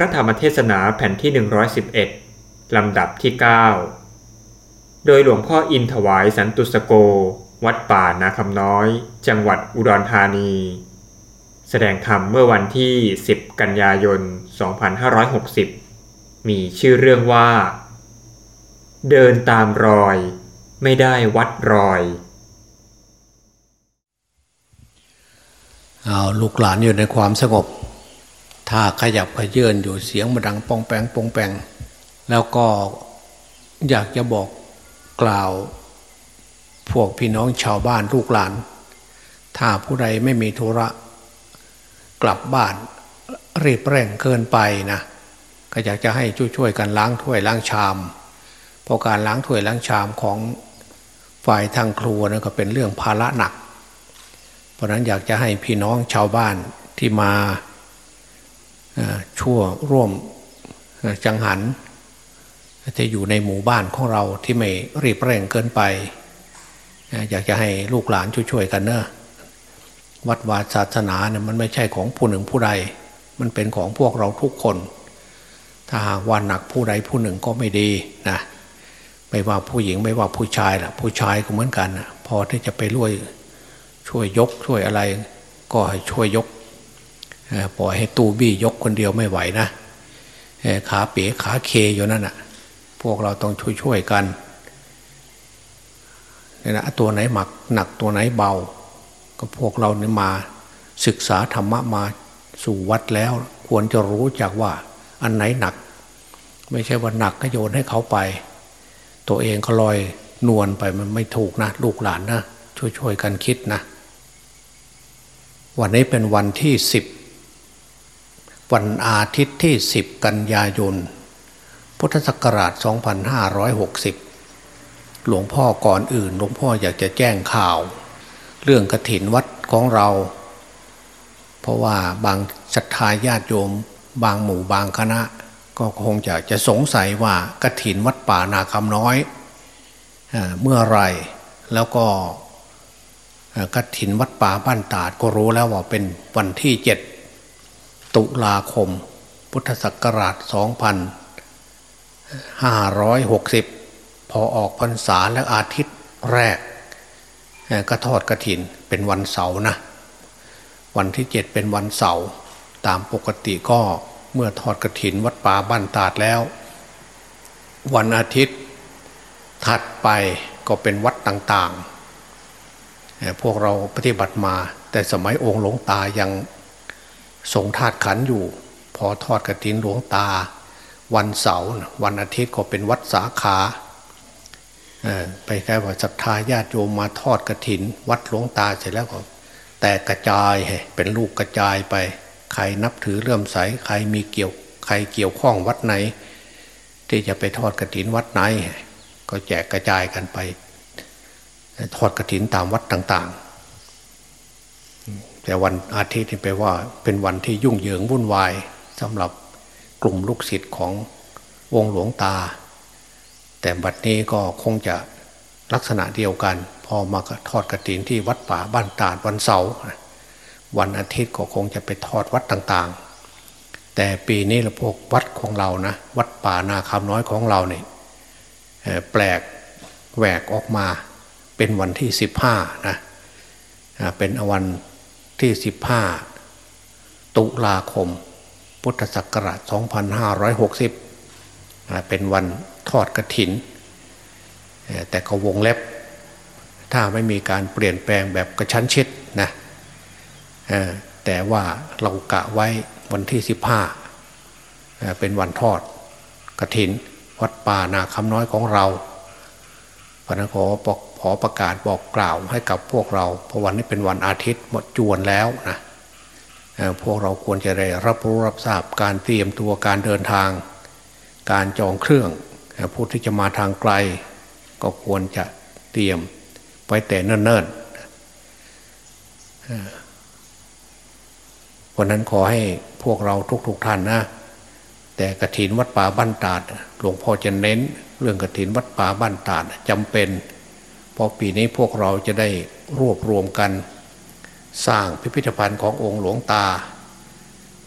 ระธรรมเทศนาแผ่นที่ 111 ลำดับที่ 9 โดยหลวงพ่ออินถวายสันตุสโก วัดป่านาคำน้อย จังหวัดอุดรธานี แสดงธรรมเมื่อวันที่ 10 กันยายน 2560 มีชื่อเรื่องว่า เดินตามรอย ไม่ได้วัดรอยเอาลูกหลานอยู่ในความสงบ ถ้าขยับขยื่นอยู่เสียงมาดังปองแปงปองแปง แล้วก็อยากจะบอกกล่าว พวกพี่น้องชาวบ้านลูกหลาน ถ้าผู้ใดไม่มีธุระ กลับบ้านรีบเร่งเกินไปนะก็อยากจะให้ช่วยๆกันล้างถ้วยล้างชามเพราะการล้างถ้วยล้างชามของฝ่ายทางครัวนะก็เป็นเรื่องภาระหนัก เพราะนั้นอยากจะให้พี่น้องชาวบ้านที่มา ชั่วร่วมจังหันจะอยู่ในหมู่บ้านของเราที่ไม่รีบเร่งเกินไป อยากจะให้ลูกหลานช่วยๆกันเนอะวัดวาศาสนาเนี่ยมันไม่ใช่ของผู้หนึ่งผู้ใด มันเป็นของพวกเราทุกคน ถ้าหากว่าหนักผู้ใดผู้หนึ่งก็ไม่ดีนะไม่ว่าผู้หญิงไม่ว่าผู้ชายล่ะ ผู้ชายก็เหมือนกันนะพอที่จะไปร่วยช่วยยกช่วยอะไร ก็ให้ช่วยยก ปล่อยให้ตู้บี้ยกคนเดียวไม่ไหวนะขาเป๋ขาเคอยู่นั่นอะ พวกเราต้องช่วยๆกันนี่นะตัวไหนหมักหนักตัวไหนเบา ก็พวกเราเนี่ยมาศึกษาธรรมะมาสู่วัดแล้ว ควรจะรู้จักว่าอันไหนหนัก ไม่ใช่ว่าหนักก็โยนให้เขาไป ตัวเองก็ลอยนวลไปมันไม่ถูกนะ ลูกหลานนะช่วยๆกันคิดนะ วันนี้เป็นวันที่สิบ วันอาทิตย์ที่ 10 กันยายน พุทธศักราช 2560 หลวงพ่อก่อนอื่น หลวงพ่ออยากจะแจ้งข่าว เรื่องกระถินวัดของเรา เพราะว่าบางศรัทธาญาติโยม บางหมู่บางคณะ ก็คงจะจะสงสัยว่ากระถินวัดป่านาคำน้อยเมื่อไรแล้วก็กระถินวัดป่าบ้านตาดก็รู้แล้วว่าเป็นวันที่เจ็ด ตุลาคม พุทธศักราช 2560 พอออกพรรษาและอาทิตย์แรกก็ทอดกระถินเป็นวันเสาร์นะ วันที่เจ็ดเป็นวันเสาร์ตามปกติก็เมื่อทอดกระถินวัดป่าบ้านตาดแล้ว วันอาทิตย์ถัดไปก็เป็นวัดต่างๆ พวกเราปฏิบัติมา แต่สมัยองค์หลวงตายัง ทรงธาตุขันอยู่ พอทอดกระถินหลวงตา วันเสาร์วันอาทิตย์ก็เป็นวัดสาขาไปแค่ว่าศรัทธาญาติโยมมาทอดกระถิน วัดหลวงตาเสร็จแล้วก็แต่กระจายเป็นลูกกระจายไป ใครนับถือเลื่อมใสใครมีเกี่ยวใครเกี่ยวข้องวัดไหน ที่จะไปทอดกระถินวัดไหน ก็แจกกระจายกันไป ทอดกระถินตามวัดต่าง ๆ แต่วันอาทิตย์นี่แปลว่า เป็นวันที่ยุ่งเหยิงวุ่นวายสำหรับกลุ่มลูกศิษย์ของวงหลวงตา แต่บัดนี้ก็คงจะลักษณะเดียวกัน พอมาทอดกระถินที่วัดป่าบ้านตาดวันเสาร์วันอาทิตย์ก็คงจะไปทอดวัดต่างๆ แต่ปีนี้เราพวกวัดของเรานะ วัดป่านาคำน้อยของเราเนี่ยแปลกแหวกออกมาเป็นวันที่สิบห้านะเป็นวัน ที่15ตุลาคม พุทธศักราช 2560 เป็นวันทอดกระถิน แต่เขาวงเล็บ ถ้าไม่มีการเปลี่ยนแปลงแบบกระชั้นชิดนะแต่ว่าเรากะไว้วันที่ 15 เป็นวันทอดกระถิน วัดป่านาคำน้อยของเราพระนขอบอก ขอประกาศบอกกล่าวให้กับพวกเรา เพราะวันนี้เป็นวันอาทิตย์หมดจวนแล้วนะพวกเราควรจะได้รับรู้รับทราบการเตรียมตัวการเดินทาง การจองเครื่องผู้ที่จะมาทางไกล ก็ควรจะเตรียมไว้แต่เนิ่นๆวันนั้นขอให้พวกเราทุกๆทท่านนะแต่กระถินวัดป่าบ้านตาดหลวงพ่อจะเน้น เรื่องกระถินวัดป่าบ้านตาดจำเป็น อปีนี้พวกเราจะได้รวบรวมกัน สร้างพิพิธภัณฑ์ขององค์หลวงตา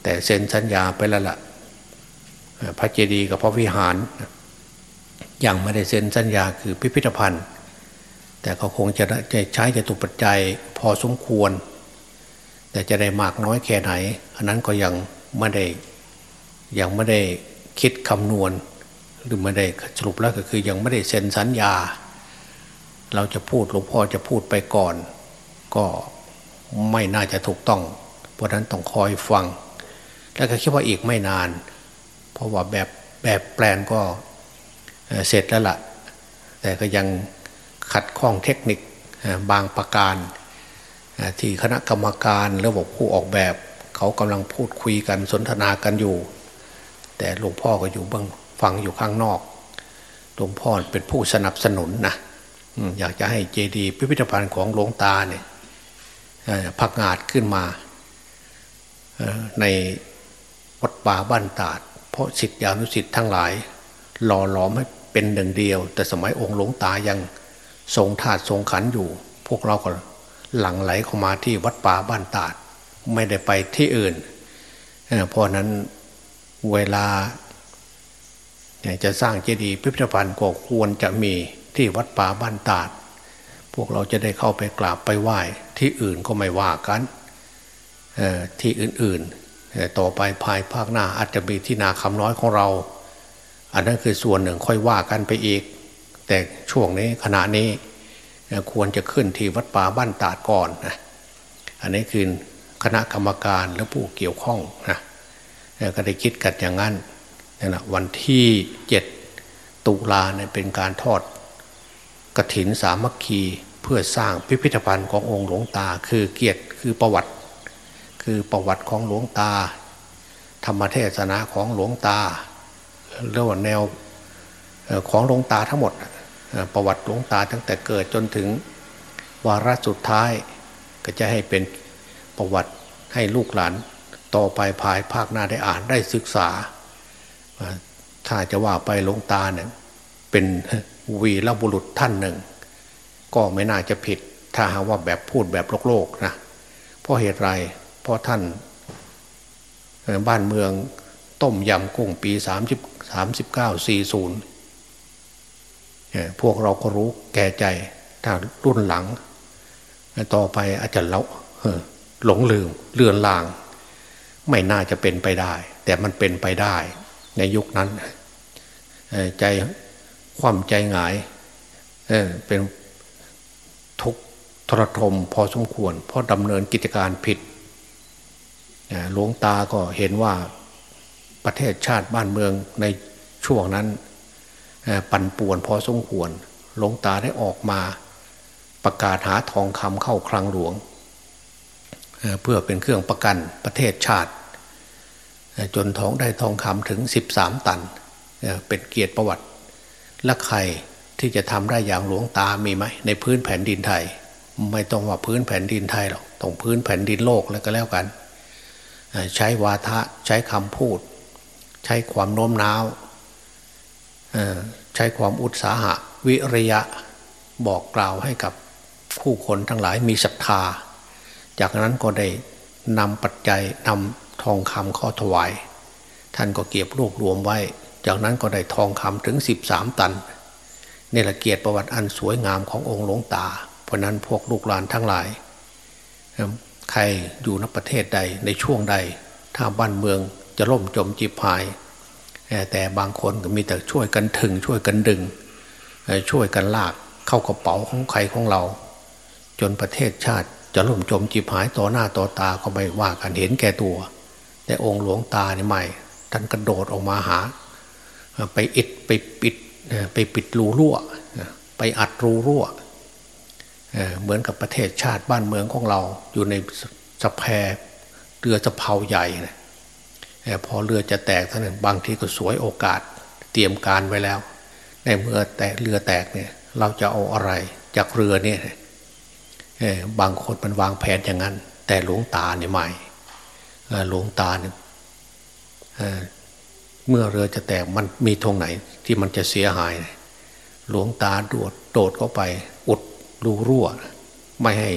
แต่เซ็นสัญญาไปแล้วละ่ะพระเจดีย์กับพระวิหารยังไม่ได้เซ็นสัญญาคือพิพิธภัณฑ์ แต่ก็คงจะใช้จะตุปัจจัยพอสมควร แต่จะได้มากน้อยแค่ไหน อันนั้นก็ยังไม่ได้ยังไม่ได้คิดคำนวณ หรือไม่ได้สรุปแล้วก็คือยังไม่ได้เซ็นสัญญา เราจะพูดหลวงพ่อจะพูดไปก่อน ก็ไม่น่าจะถูกต้อง เพราะนั้นต้องคอยฟัง แล้วก็คิดว่าอีกไม่นาน เพราะว่าแบบแบบแปลนก็เสร็จแล้วละ่ะ แต่ก็ยังขัดข้องเทคนิคบางประการ ที่คณะกรรมการระบบผู้ออกแบบ เขากำลังพูดคุยกันสนทนากันอยู่ แต่หลวงพ่อก็อยู่บางฟังอยู่ข้างนอกหลวงพ่อเป็นผู้สนับสนุนนะ อยากจะให้เจดีย์พิพิธภัณฑ์ของหลวงตาเนี่ยพักงาดขึ้นมาในวัดป่าบ้านตาด เพราะสิทธิอนุสิทธิ์ทั้งหลาย หล่อหลอมให้เป็นหนึ่งเดียว แต่สมัยองค์หลวงตายังทรงถาดทรงขันอยู่ พวกเราก็หลั่งไหลเข้ามาที่วัดป่าบ้านตาด ไม่ได้ไปที่อื่นเพราะนั้นเวลาจะสร้างเจดีย์พิพิธภัณฑ์ก็ควรจะมี ที่วัดป่าบ้านตาด พวกเราจะได้เข้าไปกราบไปไหว้ ที่อื่นก็ไม่ว่ากันที่อื่นๆต่อไปภายภาคหน้าอาจจะมีที่นาคำน้อยของเรา อันนั้นคือส่วนหนึ่งค่อยว่ากันไปอีก แต่ช่วงนี้ขณะนี้ควรจะขึ้นที่วัดป่าบ้านตาดก่อนนะอันนี้คือคณะกรรมการและผู้เกี่ยวข้องนะก็ได้คิดกันอย่างนั้นนะวันที่เจ็ดตุลาเนี่ยเป็นการทอด กระถินสามัคคีเพื่อสร้างพิพิธภัณฑ์ขององค์หลวงตา คือเกียรติคือประวัติ คือประวัติของหลวงตา ธรรมเทศนาของหลวงตาเรียกว่าแนวของหลวงตาทั้งหมด ประวัติหลวงตาตั้งแต่เกิดจนถึงวาระสุดท้ายก็จะให้เป็นประวัติให้ลูกหลานต่อไปภายภาคหน้าได้อ่านได้ศึกษา ถ้าจะว่าไปหลวงตาเนี่ยเป็น วีรบุรุษท่านหนึ่ง ก็ไม่น่าจะผิด ถ้าหาว่าแบบพูดแบบโลกโลกนะเพราะเหตุไรเพราะท่านบ้านเมืองต้มยำกุ้งปีสามสิบสามสิบเก้าสี่ศูนย์พวกเราก็รู้แก่ใจถ้ารุ่นหลัง ต่อไปอาจจะเลาหลงลืมเลือนลาง ไม่น่าจะเป็นไปได้ แต่มันเป็นไปได้ในยุคนั้น ใจ ความใจหงายเเป็นทุกทรทมพอสมควร เพราะดำเนินกิจการผิดหลวงตาก็เห็นว่าประเทศชาติบ้านเมืองในช่วงนั้นปั่นป่วนพอสมควร หลวงตาได้ออกมาประกาศหาทองคำเข้าคลังหลวง เพื่อเป็นเครื่องประกันประเทศชาติ จนท้องได้ทองคำถึง 13 ตัน เป็นเกียรติประวัติ และใครที่จะทำได้อย่างหลวงตามีไหมในพื้นแผ่นดินไทย ไม่ต้องว่าพื้นแผ่นดินไทยหรอกต้องพื้นแผ่นดินโลกแล้วก็แล้วกัน ใช้วาทะใช้คำพูด ใช้ความโน้มน้าวใช้ความอุตสาหะ วิริยะบอกกล่าวให้กับผู้คนทั้งหลายมีศรัทธา จากนั้นก็ได้นำปัจจัยนำทองคำข้อถวาย ท่านก็เก็บรวบรวมไว้ จากนั้นก็ได้ทองคำถึงสิบสามตันนี่แหละเกียรติประวัติอันสวยงามขององค์หลวงตา เพราะนั้นพวกลูกหลานทั้งหลาย ใครอยู่ในประเทศใดในช่วงใด ถ้าบ้านเมืองจะล่มจมจีบหาย แต่บางคนก็มีแต่ช่วยกันถึงช่วยกันดึง ช่วยกันลากเข้ากระเป๋าของใครของเรา จนประเทศชาติจะล่มจมจีบหายต่อหน้าต่อตาก็ไม่ว่ากันเห็นแก่ตัว แต่องค์หลวงตาเนี่ยใหม่ท่านกระโดดออกมาหา ไปอิดไปปิดไปปิดรูรั่ว ไปอัดรูรั่ว เหมือนกับประเทศชาติบ้านเมืองของเราอยู่ในสะแพเรือสะเพาใหญ่นะพอเรือจะแตกท่านบางทีก็สวยโอกาสเตรียมการไว้แล้ว ในเมื่อแตกเรือแตกเนี่ย เราจะเอาอะไรจากเรือเนี่ยบางคนมันวางแผนอย่างนั้น แต่หลวงตาเนี่ยใหม่หลวงตาเนี่ย เมื่อเรือจะแตกมันมีตรงไหนที่มันจะเสียหาย หลวงตาโดดโดดเข้าไป อุดรูรั่ว ไม่ให้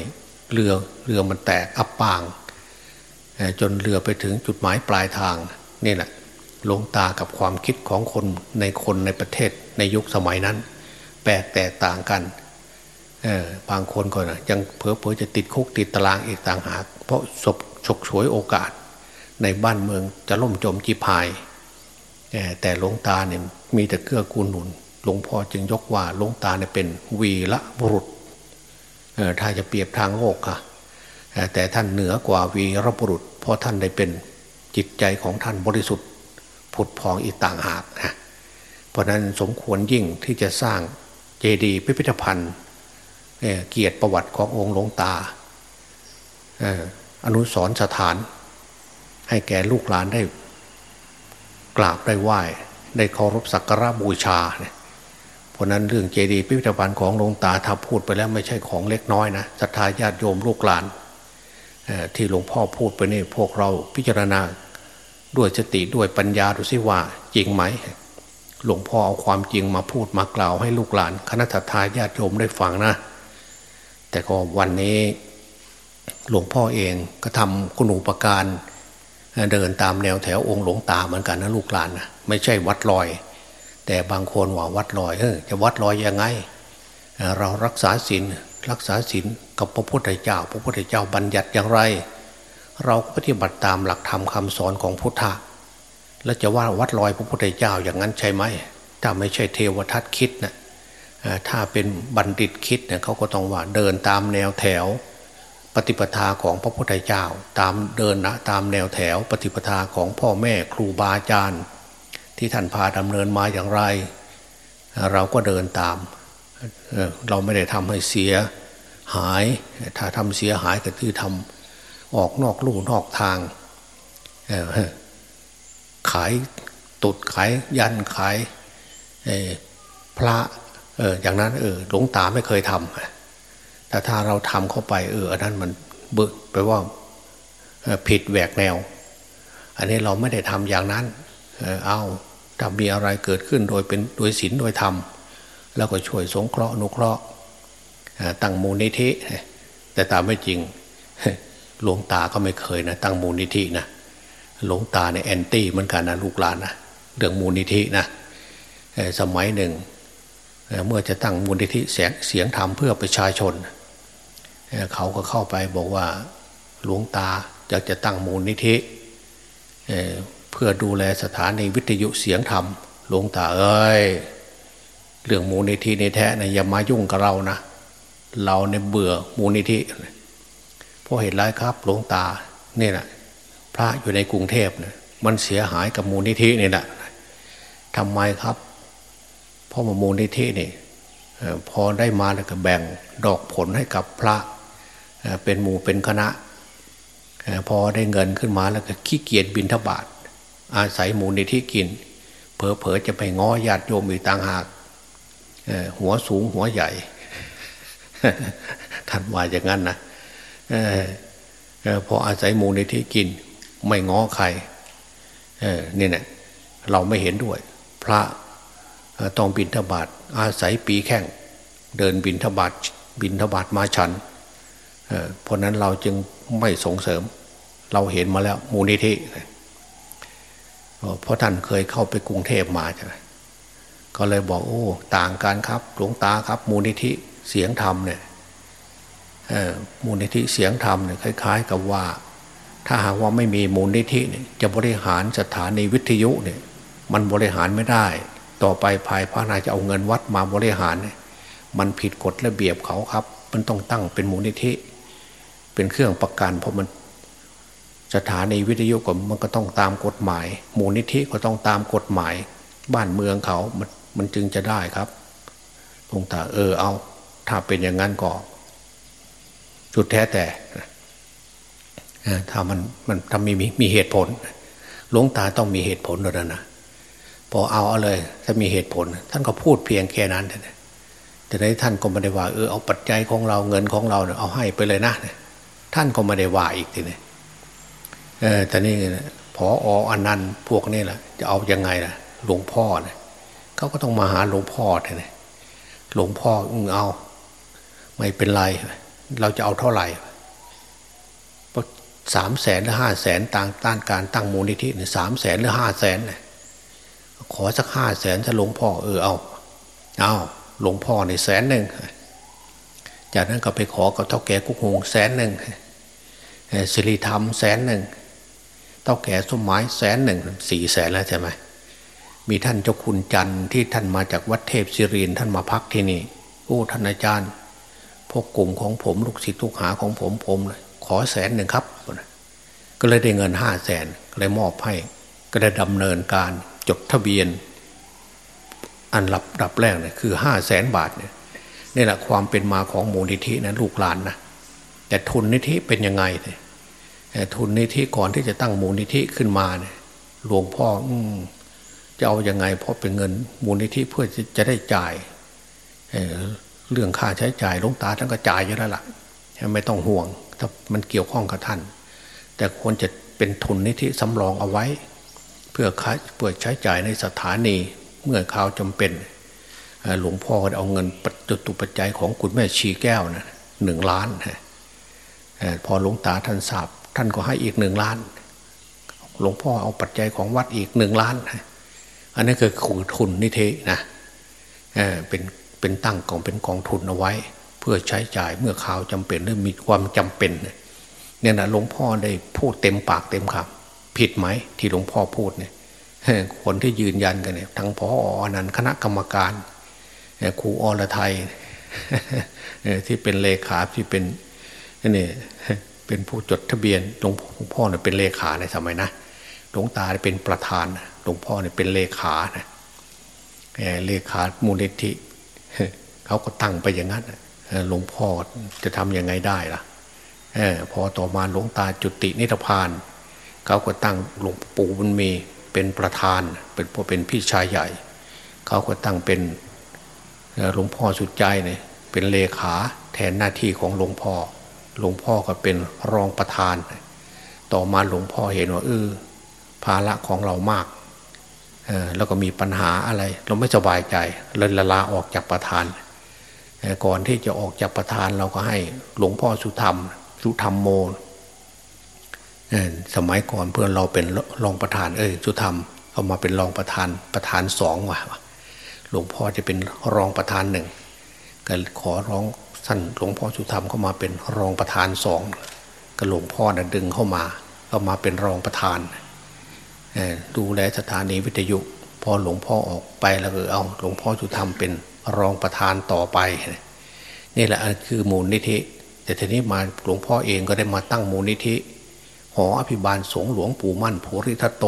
เรือเรือมันแตกอับปาง จนเรือไปถึงจุดหมายปลายทางนี่แหละหลวงตากับความคิดของคนในคนในประเทศในยุคสมัยนั้นแปลกแตกต่างกันบางคนก็นะยังเพอเพอจะติดคุกติดตารางอีกต่างหาก เพราะศพฉกฉวยโอกาส ในบ้านเมืองจะล่มจมจีพาย แต่หลวงตาเนี่ยมีแต่เกื้อกูลหนุนหลวงพ่อจึงยกว่าหลวงตาเนี่ยเป็นวีละบุรุษถ้าจะเปรียบทางโลกค่ะแต่ท่านเหนือกว่าวีรบุรุษ เพราะท่านได้เป็นจิตใจของท่านบริสุทธิ์ผุดพองอีกต่างหากนะเพราะนั้นสมควรยิ่งที่จะสร้างเจดีย์พิพิธภัณฑ์เกียรติประวัติขององค์หลวงตาอนุสรสถาน ให้แก่ลูกหลานได้ กราบได้ไหว้ ได้เคารพสักการะบูชาเนี่ยเพราะนั้นเรื่องเจดีย์พิพิธภัณฑ์ของหลวงตาถ้าพูดไปแล้วไม่ใช่ของเล็กน้อยนะศรัทธาญาติโยมลูกหลานที่หลวงพ่อพูดไปนี่พวกเราพิจารณาด้วยสติด้วยปัญญาดูสิว่าจริงไหม หลวงพ่อเอาความจริงมาพูดมากล่าวให้ลูกหลาน คณะทาญาติโยมได้ฟังนะ แต่ก็วันนี้หลวงพ่อเองก็ทำคุณูปการ เดินตามแนวแถวองค์หลวงตาเหมือนกันนะลูกหลานนะไม่ใช่วัดลอย แต่บางคนว่าวัดลอยเออจะวัดลอยยังไง เรารักษาศีลรักษาศีลกับพระพุทธเจ้า พระพุทธเจ้าบัญญัติอย่างไร เราปฏิบัติตามหลักธรรมคาสอนของพุทธะแล้วจะว่าวัดลอยพระพุทธเจ้าอย่างนั้นใช่ไหมถ้าไม่ใช่เทวทัตคิดนะถ้าเป็นบัณฑิตคิดเนี่ยเขาก็ต้องว่าเดินตามแนวแถว ปฏิปทาของพระพุทธเจ้า ตามเดินนะตามแนวแถวปฏิปทาของพ่อแม่ครูบาอาจารย์ ที่ท่านพาดำเนินมาอย่างไร เราก็เดินตาม เราไม่ได้ทำให้เสียหาย ถ้าทำเสียหายก็คือทำออกนอกลู่นอกทาง ขายตุดขายยันขายพระอออย่างนั้นเออหลวงตาไม่เคยทำ แต่ถ้าเราทำเข้าไป เอออันนั้นมันเบิกไปว่าผิดแหวกแนว อันนี้เราไม่ได้ทำอย่างนั้น เอาถ้ามีอะไรเกิดขึ้นโดยเป็นโดยศีลโดยธรรม แล้วก็ช่วยสงเคราะห์นุเคราะห์ตั้งมูลนิธิ แต่ตามไม่จริงหลวงตาก็ไม่เคยนะตั้งมูลนิธินะหลวงตาเนี่ยแอนตี้เหมือนกันนะลูกหลานนะเรื่องมูลนิธินะสมัยหนึ่งเมื่อจะตั้งมูลนิธิเสียงเสียงธรรมเพื่อประชาชน เขาก็เข้าไปบอกว่าหลวงตาจะจะตั้งมูลนิธิเพื่อดูแลสถานีวิทยุเสียงธรรม หลวงตาเอ้ยเรื่องมูลนิธิในแท้นะอย่ามายุ่งกับเรานะเราเนี่ยเบื่อมูลนิธิเพราะเหตุไรครับ หลวงตาเนี่ยนะพระอยู่ในกรุงเทพเนี่ยมันเสียหายกับมูลนิธินี่แหละทำไมครับเพราะว่ามูลนิธินี่พอได้มาแล้วก็แบ่งดอกผลให้กับพระ เป็นหมู่เป็นคณะ พอได้เงินขึ้นมาแล้วก็ขี้เกียจบินทบาทอาศัยหมูลนิธิกิน เผลอๆจะไปง้อญาติโยมอีกต่างหากหัวสูงหัวใหญ่ท่านว่าอย่างนั้นนะพออาศัยหมูในที่กิน ไม่ง้อใครนี่เนี่ยเราไม่เห็นด้วย พระต้องบินทบาทอาศัยปีแข้งเดินบินทบาทบินทบาทมาฉัน เพราะนั้นเราจึงไม่ส่งเสริม เราเห็นมาแล้วมูลนิธิเพราะท่านเคยเข้าไปกรุงเทพมาใช่ไหมก็เลยบอกโอ้ ต่างกันครับ หลวงตาครับ มูลนิธิเสียงธรรมเนี่ยมูลนิธิเสียงธรรมเนี่ยคล้ายๆ กับว่า ถ้าหากว่าไม่มีมูลนิธิเนี่ยจะบริหารสถานีวิทยุเนี่ย มันบริหารไม่ได้ ต่อไปภายภาคหน้าจะเอาเงินวัดมาบริหารเนี่ยมันผิดกฎระเบียบเขาครับ มันต้องตั้งเป็นมูลนิธิ เป็นเครื่องประกันเพราะมันสถานีวิทยุก็มันก็ต้องตามกฎหมาย หมูลนิธิก็ต้องตามกฎหมาย บ้านเมืองเขามันมันจึงจะได้ครับหลวงตาเออเอา ถ้าเป็นอย่างนั้นก็จุดแท้แต่ถ้ามันมันทำมีมีเหตุผลหลวงตาต้องมีเหตุผลด้วยนะพอเอาเอาเลย ถ้ามีเหตุผล ท่านก็พูดเพียงแค่นั้นแต่ในท่านก็ไม่ได้ว่าเออเอาปัจจัยของเราเงินของเราเนี่ยเอาให้ไปเลยนะ ท่านก็ไม่ได้ว่าอีกทีนี้เออแต่นี่พอออันนั้นพวกนี้แหละจะเอายังไงล่ะ หลวงพ่อเนี่ยเขาก็ต้องมาหาหลวงพ่อเลยหลวงพ่ออึงเอา ไม่เป็นไร เราจะเอาเท่าไหร่สามแสนหรือห้าแสนต่างต้านการตั้งมูลนิธิเนี่ยสามแสนหรือห้าแสนเนี่ยขอสักห้าแสนถ้าหลวงพ่อเออเอาเอาหลวงพ่อในแสนหนึ่งจากนั้นก็ไปขอกับเท่าแก่กุ๊กหงแสนหนึ่ง สิริธรรมแสนหนึ่งเท่าแก่สมหมายแสนหนึ่งสี่แสนแล้วใช่ไหมมีท่านเจ้าคุณจันทร์ที่ท่านมาจากวัดเทพศิรินท่านมาพักที่นี่โอ้ท่านอาจารย์ พวกกลุ่มของผมลูกศิษย์ลูกหาของผมผมเลยขอแสนหนึ่งครับ ก็เลยได้เงินห้าแสนเลยมอบให้ ก็ได้ดำเนินการจดทะเบียน อันรับดับแรกเนี่ยคือห้าแสนบาทเนี่ยนี่แหละความเป็นมาของมูลนิธินะลูกหลานนะ แต่ทุนนิธิเป็นยังไงเนี่ยทุนนิธิก่อนที่จะตั้งมูลนิธิขึ้นมาเนี่ยหลวงพ่ออจะเอาอยัางไง เพราะเป็นเงินมูลนิธิเพื่อจะได้จ่ายเเรื่องค่าใช้จ่ายลงตาท่านก็จ่ายอยู่แล้วล่ะไม่ต้องห่วง ถ้ามันเกี่ยวข้องกับท่าน แต่ควรจะเป็นทุนนิธิสำรองเอาไว้ เพื่อเพื่อใช้จ่ายในสถานีเมื่อข่าวจำเป็นหลวงพ่อก็เอาเงินจตุปัจจัยของคุณแม่ชีแก้วนะหนึ่งล้าน พอหลวงตาท่านทราบท่านก็ให้อีกหนึ่งล้าน หลวงพ่อเอาปัจจัยของวัดอีกหนึ่งล้าน อันนี้คือขุทุนนิเทนะเป็นเป็นตั้งกองเป็นกองทุนเอาไว้ เพื่อใช้จ่ายเมื่อข่าวจำเป็นหรือมีความจำเป็น เนี่ยนะหลวงพ่อได้พูดเต็มปากเต็มคำผิดไหมที่หลวงพ่อพูดเนี่ยคนที่ยืนยันกันเนี่ยทั้งพออนันต์คณะกรรมการครูอรไทยที่เป็นเลขาที่เป็น นี่เป็นผู้จดทะเบียนหลวงพ่อเนี่ยเป็นเลขาในสมัยนะหลวงตาเป็นประธานหลวงพ่อเนี่ยเป็นเลขานะเลขามูลนิธิเขาก็ตั้งไปอย่างนั้นหลวงพ่อจะทำยังไงได้ล่ะพอต่อมาหลวงตาจุตินิพพานเขาก็ตั้งหลวงปู่บุญมีเป็นประธาน เป็นพวเป็นพี่ชายใหญ่เขาก็ตั้งเป็นหลวงพ่อสุดใจเนี่ยเป็นเลขาแทนหน้าที่ของหลวงพ่อ หลวงพ่อก็เป็นรองประธาน ต่อมาหลวงพ่อเห็นว่าเออภาระของเรามากแล้วก็มีปัญหาอะไร เราไม่สบายใจเลยละลาออกจากประธาน ก่อนที่จะออกจากประธานเราก็ให้หลวงพ่อสุธรรม สุธรรมโมสมัยก่อนเพื่อนเราเป็นรองประธาน เออสุธรรมเขามาเป็นรองประธานประธานสองว่ะหลวงพ่อจะเป็นรองประธานหนึ่งก็ขอร้อง ท่านหลวงพ่อสุธรรมเข้ามาเป็นรองประธานสองก็หลวงพ่อนะดึงเข้ามาเข้ามาเป็นรองประธานดูแลสถานีวิทยุ พอหลวงพ่อออกไปแล้วก็เอาหลวงพ่อสุธรรมเป็นรองประธานต่อไปนี่แหละคือมูลนิธิ แต่ทีนี้มาหลวงพ่อเองก็ได้มาตั้งมูลนิธิ หออภิบาลสงหลวงปู่มั่นภูริทัตโต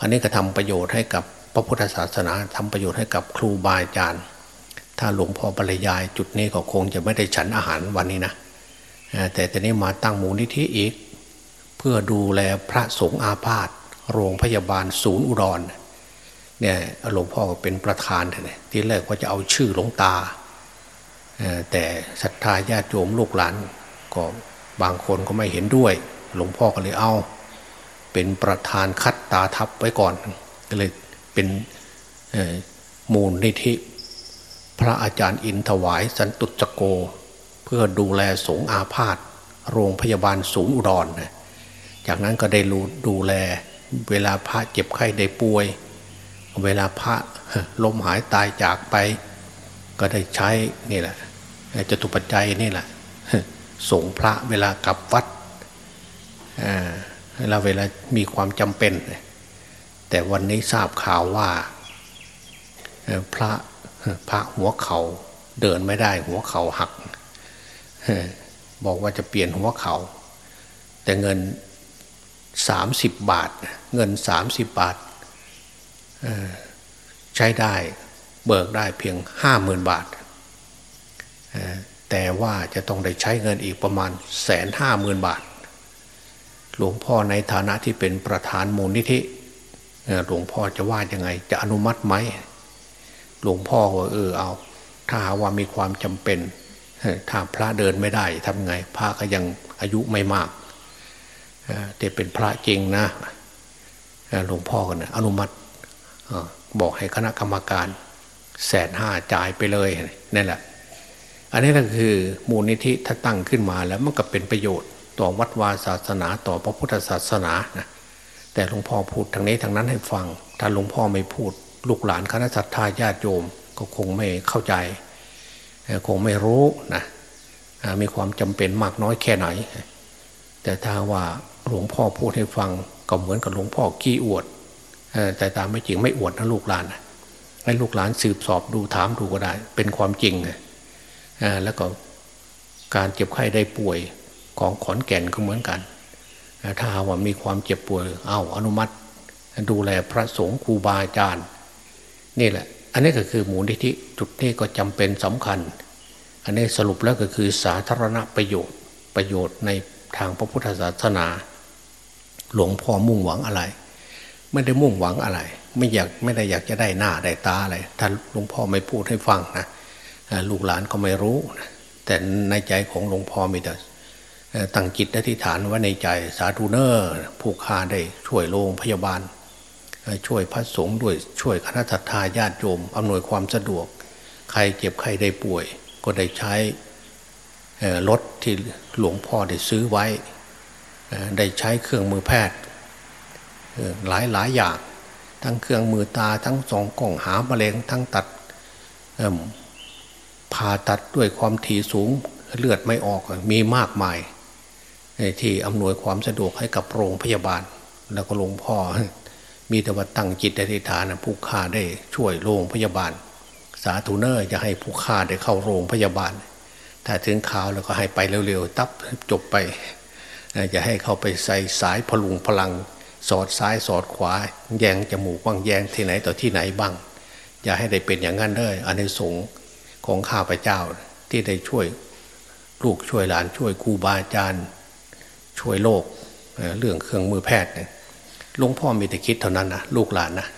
อันนี้ก็ทำประโยชน์ให้กับพระพุทธศาสนาทำประโยชน์ให้กับครูบาอาจารย์ ถ้าหลวงพ่อบรรยายจุดนี้ก็คงจะไม่ได้ฉันอาหารวันนี้นะแต่ตอนนี้มาตั้งมูลนิธิอีก เพื่อดูแลพระสงฆ์อาพาธโรงพยาบาลศูนย์อุดรเนี่ยหลวงพ่อก็เป็นประธานเลยที่แรกว่าจะเอาชื่อหลวงตา แต่ศรัทธาญาติโยมลูกหลานก็บางคนก็ไม่เห็นด้วย หลวงพ่อก็เลยเอา เป็นประธานคัดตาทับไว้ก่อน ก็เลยเป็นมูลนิธิ ระอาจารย์อินถวายสันตุจโก เพื่อดูแลสงอาพาธโรงพยาบาลศูนย์อุดรนะจากนั้นก็ได้ดูแลเวลาพระเจ็บไข้ได้ป่วย เวลาพระล้มหายตายจากไป ก็ได้ใช้นี่แหละจตุปัจจัยนี่แหละสงพระเวลากลับวัดเวลาเวลามีความจำเป็น แต่วันนี้ทราบข่าวว่าพระ พระหัวเขาเดินไม่ได้หัวเข่าหักบอกว่าจะเปลี่ยนหัวเขาแต่เงินสามสิบบาท เงินสามสิบบาทใช้ได้เบิกได้เพียงห้าหมื่นบาท แต่ว่าจะต้องได้ใช้เงินอีกประมาณแสนห้าหมื่นบาท หลวงพ่อในฐานะที่เป็นประธานมูลนิธิหลวงพ่อจะว่ายังไง จะอนุมัติไหม หลวงพ่อว่าเออเอา ถ้าหาว่ามีความจำเป็นถ้าพระเดินไม่ได้ทำไง พระก็ยังอายุไม่มากแต่เป็นพระจริงนะหลวงพ่อกันนะอนุมัติบอกให้คณะกรรมการแสนห้าจ่ายไปเลยนั่นแหละ อันนี้ก็คือมูลนิธิถ้าตั้งขึ้นมาแล้วมันก็เป็นประโยชน์ ต่อวัดวาศาสนาต่อพระพุทธศาสนานะแต่หลวงพ่อพูดทางนี้ทางนั้นให้ฟัง ถ้าหลวงพ่อไม่พูด ลูกหลานคณะสัตยาญาติโยมก็คงไม่เข้าใจ คงไม่รู้นะมีความจำเป็นมากน้อยแค่ไหน แต่ถ้าว่าหลวงพ่อพูดให้ฟังก็เหมือนกับหลวงพ่อกี้อวดแต่ตามไม่จริงไม่อวดนะลูกหลานให้ลูกหลานสืบสอบดูถามดูก็ได้ เป็นความจริงแล้วก็การเจ็บไข้ได้ป่วยของขอนแก่นก็เหมือนกัน ถ้าว่ามีความเจ็บป่วยเอาอนุมัติ ดูแลพระสงฆ์ครูบาอาจารย์ นี่แหละ อันนี้ก็คือหมูลนิธิจุดนี้ก็จำเป็นสำคัญ อันนี้สรุปแล้วก็คือสาธารณประโยชน์ประโยชน์ในทางพระพุทธศาสนา หลวงพ่อมุ่งหวังอะไร ไม่ได้มุ่งหวังอะไร ไม่อยากไม่ได้อยากจะได้หน้าได้ตาอะไรท่านหลวงพ่อไม่พูดให้ฟังนะลูกหลานก็ไม่รู้ แต่ในใจของหลวงพ่อมีแต่ตั้งจิตอธิษฐานไว้ในใจสาธุเนอร์ผู้ฆ่าได้ช่วยโรงพยาบาล ช่วยพระสงฆ์ด้วยช่วยคณะทาญาติโยมอำนวยความสะดวก ใครเจ็บใครได้ป่วย ก็ได้ใช้รถที่หลวงพ่อได้ซื้อไว้ ได้ใช้เครื่องมือแพทย์หลายหลายอย่าง ทั้งเครื่องมือตาทั้งสองกล่องหามะเร็งทั้งตัดผ่าตัดด้วยความถี่สูงเลือดไม่ออกมีมากมายที่อำนวยความสะดวกให้กับโรงพยาบาล แล้วก็หลวงพ่อ มีแต่ว่าตั้งจิตอธิษฐานผู้ฆ่าได้ช่วยโรงพยาบาล สาธุเนอร์จะให้ผู้ฆ่าได้เข้าโรงพยาบาล ถ้าถึงข่าวแล้วก็ให้ไปเร็วๆ ตับจบไปจะให้เข้าไปใส่สายพลุงพลัง สอดซ้ายสอดขวา แยงจมูกบ้างแยงที่ไหนต่อที่ไหนบ้าง อย่าให้ได้เป็นอย่างนั้นเลยอันในสงของข้าพเจ้าที่ได้ช่วยลูกช่วยหลานช่วยครูบาอาจารย์ช่วยโลกเรื่องเครื่องมือแพทย์เนี่ย หลวงพ่อมีแต่คิดเท่านั้นนะลูกหลานนะ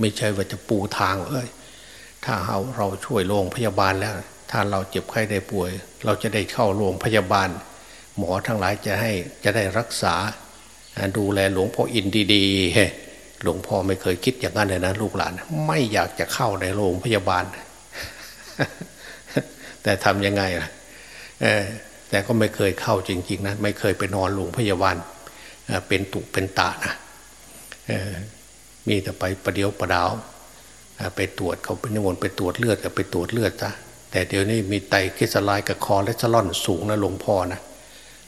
ไม่ใช่ว่าจะปูทางเอ้ยถ้าเราเราช่วยโรงพยาบาลแล้ว ถ้าเราเจ็บไข้ได้ป่วย เราจะได้เข้าโรงพยาบาล หมอทั้งหลายจะให้จะได้รักษา ดูแลหลวงพ่ออินดีๆหลวงพ่อไม่เคยคิดอย่างนั้นเลยนะลูกหลาน ไม่อยากจะเข้าในโรงพยาบาล แต่ทำยังไงล่ะแต่ก็ไม่เคยเข้าจริง ๆนะไม่เคยไปนอนโรงพยาบาลเป็นตุเป็นตานะ มีแต่ไปประเดียวประดาวไปตรวจเขาเป็นนิมนต์ไปตรวจเลือดกับไปตรวจเลือดจ้ะแต่เดี๋ยวนี้มีไตคิสลายกับคอและสลอนสูงนะหลวงพ่อนะ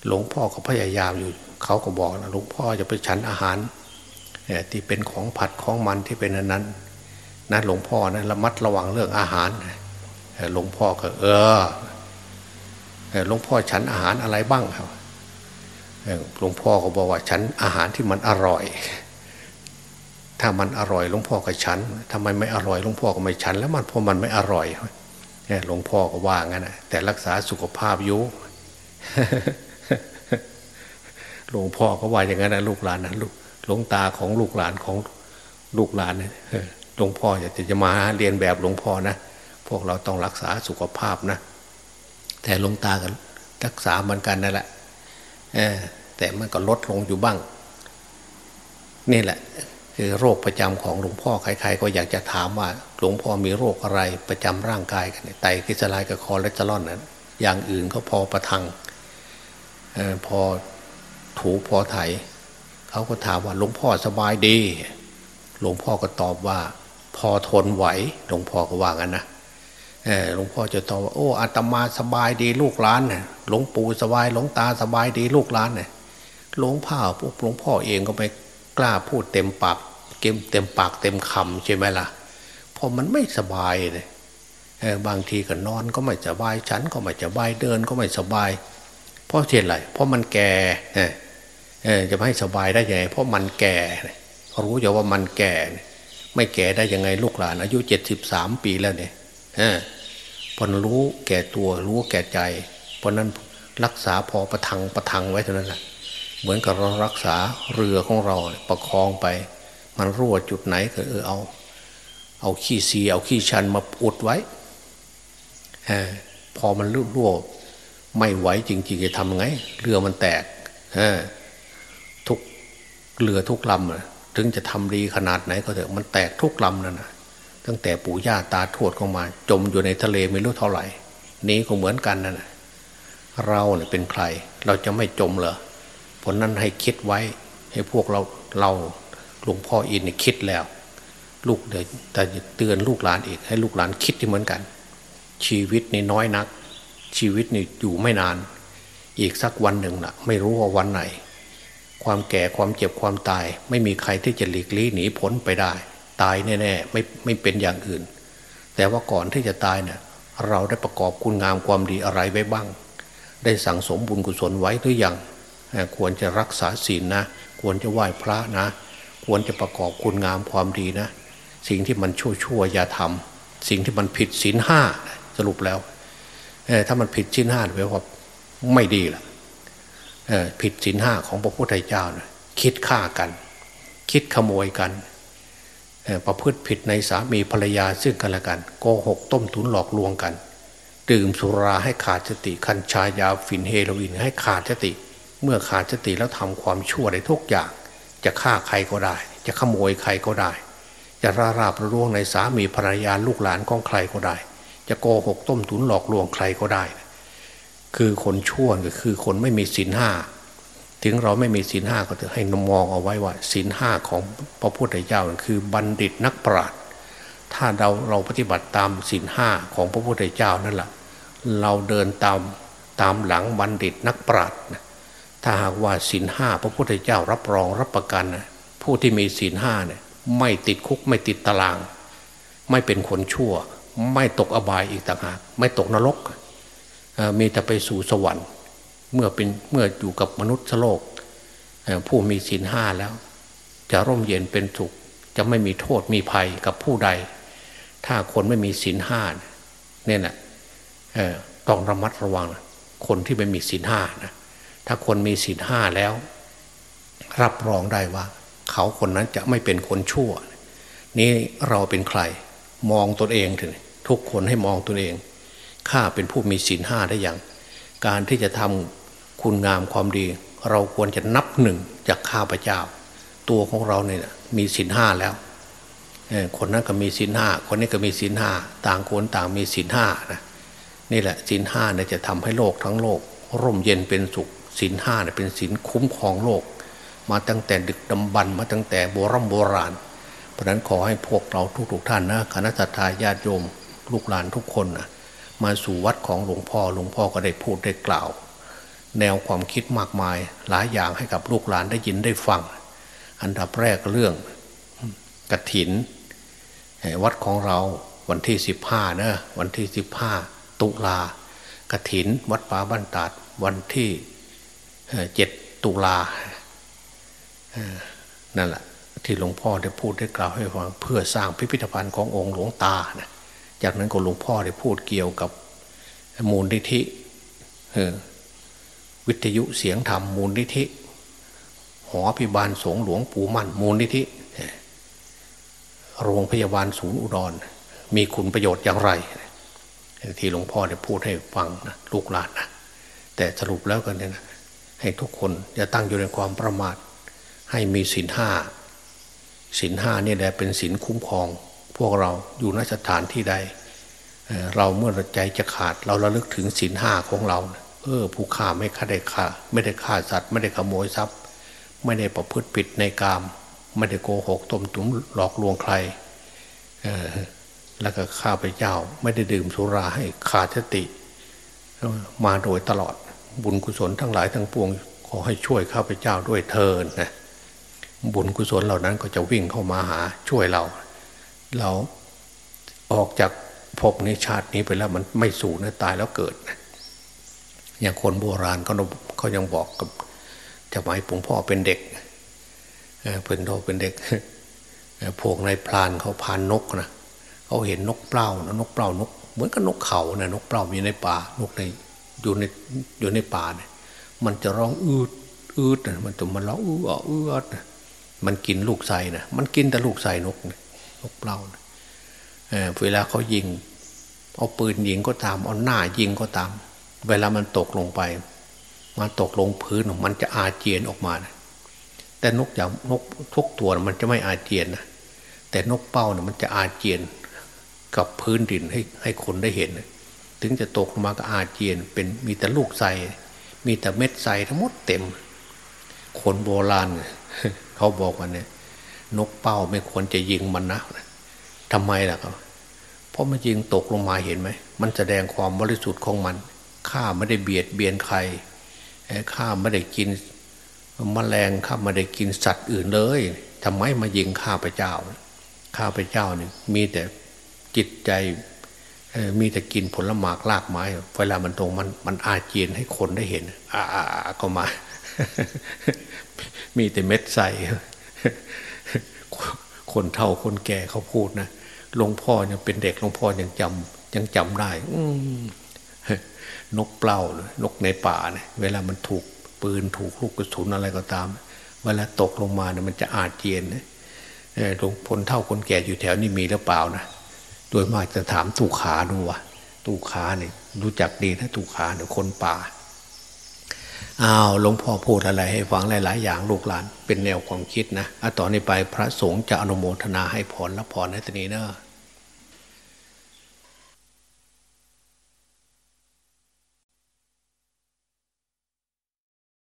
หลวงพ่อก็พยายามอยู่เขาก็บอกนะหลวงพ่อจะไปฉันอาหารที่เป็นของผัดของมันที่เป็นอันนั้นนะหลวงพ่อนะระมัดระวังเรื่องอาหารหลวงพ่อก็ เออหลวงพ่อฉันอาหารอะไรบ้างครับหลวงพ่อก็บอกว่าฉันอาหารที่มันอร่อย ถ้ามันอร่อยหลวงพ่อก็ฉันทำไมไม่อร่อยหลวงพ่อก็ไม่ฉัน แล้วมันเพราะมันไม่อร่อยหลวงพ่อก็ว่างั้นนะแต่รักษาสุขภาพยู่หลวงพ่อก็ว่าอย่างนั้นนะลูกหลานนะลูกหลวงตาของลูกหลานของลูกหลานเนี่ยหลวงพ่ออยากจะมาเรียนแบบหลวงพ่อนะพวกเราต้องรักษาสุขภาพนะ แต่หลวงตากันรักษาเหมือนกันนั่นแหละแต่มันก็ลดลงอยู่บ้าง นี่แหละ โรคประจำของหลวงพ่อใครๆก็อยากจะถามว่า หลวงพ่อมีโรคอะไรประจำร่างกายกันไตกิสลายกับคอเลสเตอรอลนั้นอย่างอื่นก็พอประทังอพอถูพอไถเขาก็ถามว่าหลวงพ่อสบายดี หลวงพ่อก็ตอบว่า พอทนไหว หลวงพ่อก็ว่างั้นนะหลวงพ่อจะตอบว่าโอ้อาตมาสบายดีลูกหลานเนี่ยหลวงปู่สบายหลวงตาสบายดีลูกหลานเนี่ยหลวงพ่อพวกหลวงพ่อเองก็ไม่ กล้าพูดเต็มปากเกมเต็มปากเต็มคำใช่ไหมล่ะเพราะมันไม่สบายเลยบางทีก็นอนก็ไม่สบายฉันก็ไม่สบายเดินก็ไม่สบาย เพราะเหตุอะไรเพราะมันแก่จะให้สบายได้ยังไงเพราะมันแก่รู้อยู่ว่ามันแก่ ไม่แก่ได้ยังไงลูกหลาน อายุเจ็ดสิบสามปีแล้วเนี่ยพอรู้แก่ตัวรู้แก่ใจ เพราะนั้นรักษาพอประทังประทังไว้เท่านั้นแหละ เหมือนกับเรารักษาเรือของเราประคองไป มันรั่วจุดไหนก็เออเอา เอาขี้ซีเอาขี้ชันมาอุดไว้พอมันรั่วไม่ไหวจริงๆจะทำไง เรือมันแตกทุกเรือทุกลำถึงจะทำดีขนาดไหนก็เถอะมันแตกทุกลำนั่นนะตั้งแต่ปู่ย่าตาทวดเข้ามา จมอยู่ในทะเลไม่รู้เท่าไหร่ นี้ก็เหมือนกันนั่นเราเนี่ยเป็นใคร เราจะไม่จมเหรอ ผลนั้นให้คิดไว้ให้พวกเราเราหลวงพ่ออินคิดแล้ว ลูกเดี๋ยวแต่เตือนลูกหลานอีก ให้ลูกหลานคิดที่เหมือนกัน ชีวิตนี่น้อยนัก ชีวิตนี่อยู่ไม่นาน อีกสักวันหนึ่งนะ่ะ ไม่รู้ว่าวันไหน ความแก่ความเจ็บความตาย ไม่มีใครที่จะหลีกลี่หนีพ้นไปได้ ตายแน่ๆไม่ไม่เป็นอย่างอื่น แต่ว่าก่อนที่จะตายเนี่ยเราได้ประกอบคุณงามความดีอะไรไว้บ้าง ได้สั่งสมบุญกุศลไว้หรือยัง ควรจะรักษาศีลนะ ควรจะไหว้พระนะ ควรจะประกอบคุณงามความดีนะ สิ่งที่มันชั่วชั่วอย่าทำสิ่งที่มันผิดศีลห้าสรุปแล้วถ้ามันผิดศีลห้าแปลว่าไม่ดีล่ะผิดศีลห้าของพระพุทธเจ้านะคิดฆ่ากัน คิดขโมยกันประพฤติผิดในสามีภรรยาซึ่งกันและกันโกหกต้มตุนหลอกลวงกัน ดื่มสุราให้ขาดสติคัญชายาฝิ่นเฮโรอีนให้ขาดสติ เมื่อขาดสติแล้วทำความชั่วได้ทุกอย่าง จะฆ่าใครก็ได้ จะขโมยใครก็ได้ จะราราบร่วงในสามีภรรยาลูกหลานของใครก็ได้ จะโกหกต้มตุนหลอกลวงใครก็ได้ คือคนชั่วก็คือคนไม่มีศีลห้าถึงเราไม่มีศีลห้าก็จะให้นมองเอาไว้ว่าศีลห้าของพระพุทธเจ้าคือบัณฑิตนักปราชญ์ถ้าเราเราปฏิบัติตามศีลห้าของพระพุทธเจ้านั่นแหละเราเดินตามตามหลังบัณฑิตนักปราชญ์ ถ้าหากว่าศีลห้าพระพุทธเจ้ารับรองรับประกันนะผู้ที่มีศีลห้าเนี่ยไม่ติดคุกไม่ติดตาราง ไม่เป็นคนชั่ว ไม่ตกอบายอีกต่างหากไม่ตกนรกมีแต่ไปสู่สวรรค์ เมื่อเป็นเมื่ออยู่กับมนุษย์โลกผู้มีศีลห้าแล้ว จะร่มเย็นเป็นสุข จะไม่มีโทษมีภัยกับผู้ใด ถ้าคนไม่มีศีลห้าเนี่ยนะต้องระมัดระวังคนที่ไม่มีศีลห้านะ ถ้าคนมีศีลห้าแล้ว รับรองได้ว่า เขาคนนั้นจะไม่เป็นคนชั่ว นี่เราเป็นใคร มองตนเองถึงทุกคนให้มองตนเองข้าเป็นผู้มีศีลห้าได้อย่าง การที่จะทำคุณงามความดี เราควรจะนับหนึ่งจากข้าพเจ้า ตัวของเราเนี่ยมีสินห้าแล้วคนนั้นก็มีสินห้าคนนี้ก็มีสินห้าต่างคนต่างมีสินห้านะนี่แหละสินห้าเนี่ยจะทำให้โลกทั้งโลก ร่มเย็นเป็นสุข สินห้าเนี่ยเป็นสินคุ้มครองโลก มาตั้งแต่ดึกดำบรรมาตั้งแต่โบรโบราณ เพราะนั้นขอให้พวกเราทุกๆท่านนะคณะทาญาติโยมลูกหลานทุกคนนะมาสู่วัดของหลวงพ่อหลวงพ่อก็ได้พูดได้กล่าว แนวความคิดมากมายหลายอย่างให้กับลูกหลานได้ยินได้ฟัง อันดับแรกเรื่องกระถิน วัดของเราวันที่สิบห้านะวันที่สิบห้าตุลากระถิน วัดป่าบ้านตาดวันที่ เจ็ดตุลานั่นแหละที่หลวงพ่อได้พูดได้กล่าวให้ฟังเพื่อสร้างพิพิธภัณฑ์ขององค์หลวงตานะจากนั้นก็หลวงพ่อได้พูดเกี่ยวกับมูลนิธิวิทยุเสียงธรรมมูลนิธิ หอพิบาลสงหลวงปู่มั่นมูลนิธิ โรงพยาบาลศูนย์อุดร มีคุณประโยชน์อย่างไร ที่หลวงพ่อได้พูดให้ฟังนะลูกหลานนะแต่สรุปแล้วกันเนี่ยนะ ให้ทุกคนอย่าตั้งอยู่ในความประมาท ให้มีศีลห้าศีลห้านี่แหละเป็นศีลคุ้มครอง พวกเราอยู่นสถานที่ใด เราเมื่อใจจะขาด เราระลึกถึงศีลห้าของเราเออผู้ฆ่าไม่ฆ่าได้ฆ่า ไม่ได้ฆ่าสัตว์ ไม่ได้ขโมยทรัพย์ ไม่ได้ประพฤติผิดในกาม ไม่ได้โกหกต้มตุ๋มหลอกลวงใครออแล้วก็ข้าพเจ้า ไม่ได้ดื่มสุราให้ขาดสติ มาโดยตลอด บุญกุศลทั้งหลายทั้งปวง ขอให้ช่วยข้าพเจ้าด้วยเทินนะบุญกุศลเหล่านั้นก็จะวิ่งเข้ามาหาช่วยเรา เราออกจากภพนี้ชาตินี้ไปแล้วมันไม่สูญนะตายแล้วเกิดนะอย่างคนโบราณเขาเขายังบอกกับจะหมายผงพ่อเป็นเด็กเป็นโตเป็นเด็กพวกในพรานเขาพานนกนะเขาเห็นนกเปล่านะนกเปล่านกเหมือนกับนกเขานะนกเปล่ามีในป่านกใน อยู่ในอยู่ในป่าเนี่ยมันจะร้องอืดอืดนะมันจะมันร้องอืดอืดมันกินลูกไส้นะมันกินแต่ลูกไส้นกนกเปล่านะเวลาเขายิง เอาปืนยิงก็ตาม เอาหน้ายิงก็ตาม เวลามันตกลงไป มันตกลงพื้นมันจะอาเจียนออกมานะแต่นกอย่างนกทุกตัวมันจะไม่อาเจียนนะแต่นกเป้าเนี่ยมันจะอาเจียนกับพื้นดินให้ให้คนได้เห็น ถึงจะตกลงมาก็อาเจียน เป็นมีแต่ลูกใสมีแต่เม็ดใสทั้งหมดเต็ม คนโบราณเขาบอกว่าเนี่ย นกเป้าไม่ควรจะยิงมันนะทำไมล่ะครับเพราะมันยิงตกลงมาเห็นไหม มันแสดงความบริสุทธิ์ของมันข้าไม่ได้เบียดเบียนใครข้าไม่ได้กินมแมลงข้าไม่ได้กินสัตว์อื่นเลยทำไมมายิงข้าพเจ้า ข้าพเจ้านี่มีแต่จิตใจ มีแต่กินผลหมากลากไม้ เวลามันตรงมันมันอาเจียนให้คนได้เห็นอ่าก็มา มีแต่เม็ดใสคนเท่าคนแก่เขาพูดนะหลวงพ่อยังเป็นเด็กหลวงพ่อยังจำยังจำได้ อืนกเปล่านกในป่าเนี่ยเวลามันถูกปืนถูกลูกกระสุนอะไรก็ตาม เวลาตกลงมาเนี่ยมันจะอาเจียนนะหลวงพลเท่าคนแก่อยู่แถวนี้มีหรือเปล่านะ โดยมากจะถามตู่ขาดูวะตู่ขาเนี่ยรู้จักดีนะตู่ขาเนี่ยคนป่าอ้าวหลวงพ่อพูดอะไรให้ฟังหลาย ๆ อย่างลูกหลาน เป็นแนวความคิดนะอะต่อนนี้ไปพระสงฆ์จะอนุโมทนาให้พรและพรในตนี้เนอะ